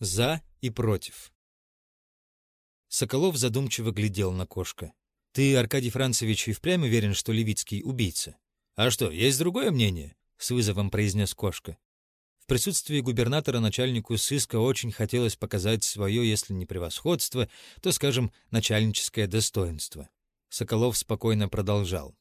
За и против. Соколов задумчиво глядел на кошка. «Ты, Аркадий Францевич, и впрямь уверен, что Левицкий убийца?» «А что, есть другое мнение?» — с вызовом произнес кошка. В присутствии губернатора начальнику сыска очень хотелось показать свое, если не превосходство, то, скажем, начальническое достоинство. Соколов спокойно продолжал.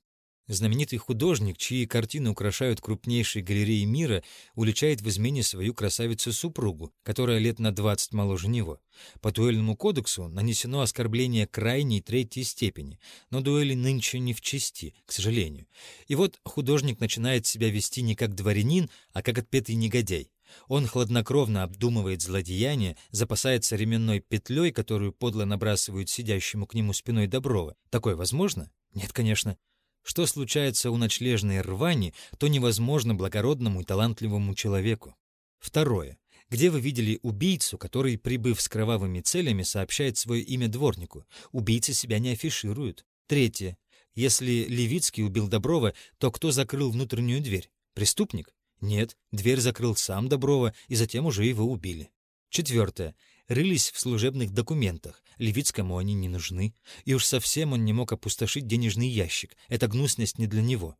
Знаменитый художник, чьи картины украшают крупнейшие галереи мира, уличает в измене свою красавицу-супругу, которая лет на 20 моложе него. По дуэльному кодексу нанесено оскорбление крайней третьей степени, но дуэли нынче не в чести, к сожалению. И вот художник начинает себя вести не как дворянин, а как отпетый негодяй. Он хладнокровно обдумывает злодеяние, запасается ременной петлей, которую подло набрасывают сидящему к нему спиной Доброва. Такое возможно? Нет, конечно. Что случается у ночлежной рвани, то невозможно благородному и талантливому человеку. Второе. Где вы видели убийцу, который, прибыв с кровавыми целями, сообщает свое имя дворнику? Убийцы себя не афишируют. Третье. Если Левицкий убил Доброва, то кто закрыл внутреннюю дверь? Преступник? Нет, дверь закрыл сам Доброва, и затем уже его убили. Четвертое рылись в служебных документах. Левицкому они не нужны. И уж совсем он не мог опустошить денежный ящик. Эта гнусность не для него.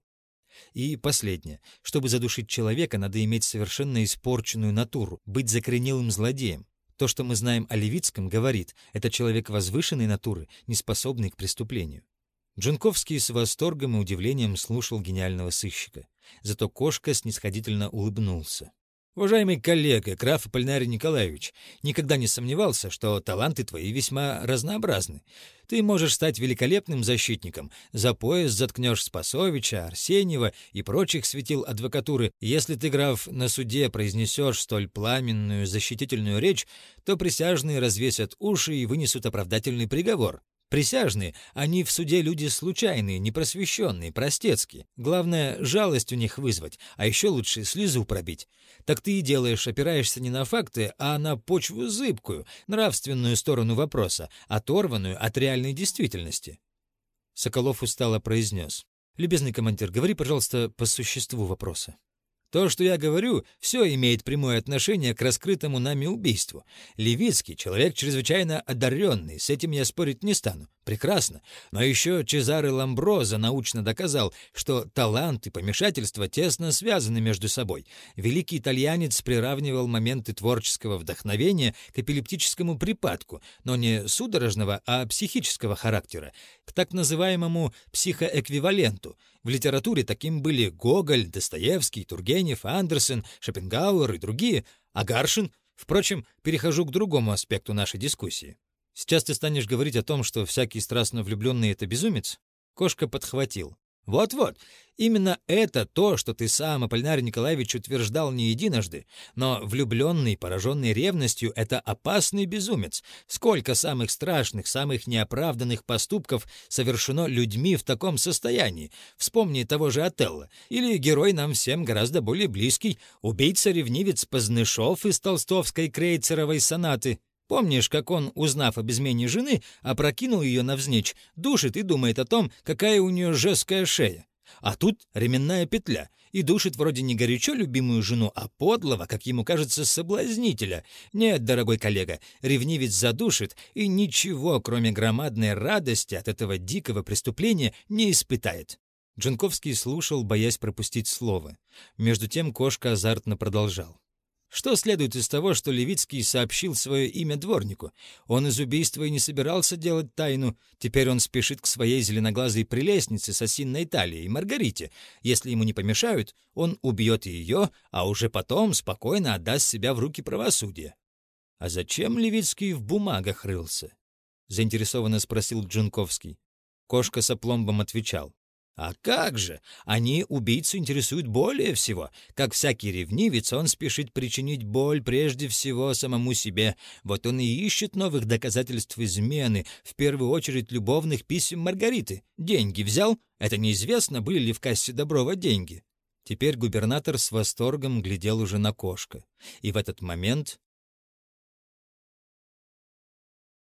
И последнее. Чтобы задушить человека, надо иметь совершенно испорченную натуру, быть закоренелым злодеем. То, что мы знаем о Левицком, говорит, это человек возвышенной натуры, не способный к преступлению. Джунковский с восторгом и удивлением слушал гениального сыщика. Зато кошка снисходительно улыбнулся. Уважаемый коллега, граф Аполлинарий Николаевич, никогда не сомневался, что таланты твои весьма разнообразны. Ты можешь стать великолепным защитником. За пояс заткнешь Спасовича, Арсеньева и прочих светил адвокатуры. Если ты, граф, на суде произнесешь столь пламенную защитительную речь, то присяжные развесят уши и вынесут оправдательный приговор. Присяжные, они в суде люди случайные, непросвещенные, простецкие. Главное, жалость у них вызвать, а еще лучше слезу пробить. Так ты и делаешь, опираешься не на факты, а на почву зыбкую, нравственную сторону вопроса, оторванную от реальной действительности. Соколов устало произнес. «Любезный командир, говори, пожалуйста, по существу вопроса». То, что я говорю, все имеет прямое отношение к раскрытому нами убийству. Левицкий — человек чрезвычайно одаренный, с этим я спорить не стану. Прекрасно. Но еще Чезаре Ламброза научно доказал, что талант и помешательство тесно связаны между собой. Великий итальянец приравнивал моменты творческого вдохновения к эпилептическому припадку, но не судорожного, а психического характера, к так называемому психоэквиваленту. В литературе таким были Гоголь, Достоевский, Тургенев, Андерсен, Шопенгауэр и другие, а Гаршин Впрочем, перехожу к другому аспекту нашей дискуссии. Сейчас ты станешь говорить о том, что всякий страстно влюбленный — это безумец?» Кошка подхватил. «Вот-вот, именно это то, что ты сам, Аполлинарий Николаевич, утверждал не единожды. Но влюбленный, пораженный ревностью — это опасный безумец. Сколько самых страшных, самых неоправданных поступков совершено людьми в таком состоянии? Вспомни того же Отелло. Или герой нам всем гораздо более близкий, убийца-ревнивец Позднышов из толстовской крейцеровой сонаты. Помнишь, как он, узнав об измене жены, опрокинул ее навзничь, душит и думает о том, какая у нее жесткая шея? А тут ременная петля, и душит вроде не горячо любимую жену, а подлого, как ему кажется, соблазнителя. Нет, дорогой коллега, ревнивец задушит, и ничего, кроме громадной радости от этого дикого преступления, не испытает. Джанковский слушал, боясь пропустить слово. Между тем кошка азартно продолжал. Что следует из того, что Левицкий сообщил свое имя дворнику? Он из убийства и не собирался делать тайну. Теперь он спешит к своей зеленоглазой прелестнице с осинной талией, Маргарите. Если ему не помешают, он убьет ее, а уже потом спокойно отдаст себя в руки правосудия. «А зачем Левицкий в бумагах рылся?» — заинтересованно спросил Джунковский. Кошка с опломбом отвечал. А как же? Они убийцу интересуют более всего. Как всякий ревнивец, он спешит причинить боль прежде всего самому себе. Вот он и ищет новых доказательств измены, в первую очередь любовных писем Маргариты. Деньги взял? Это неизвестно, были ли в кассе Доброва деньги. Теперь губернатор с восторгом глядел уже на кошка. И в этот момент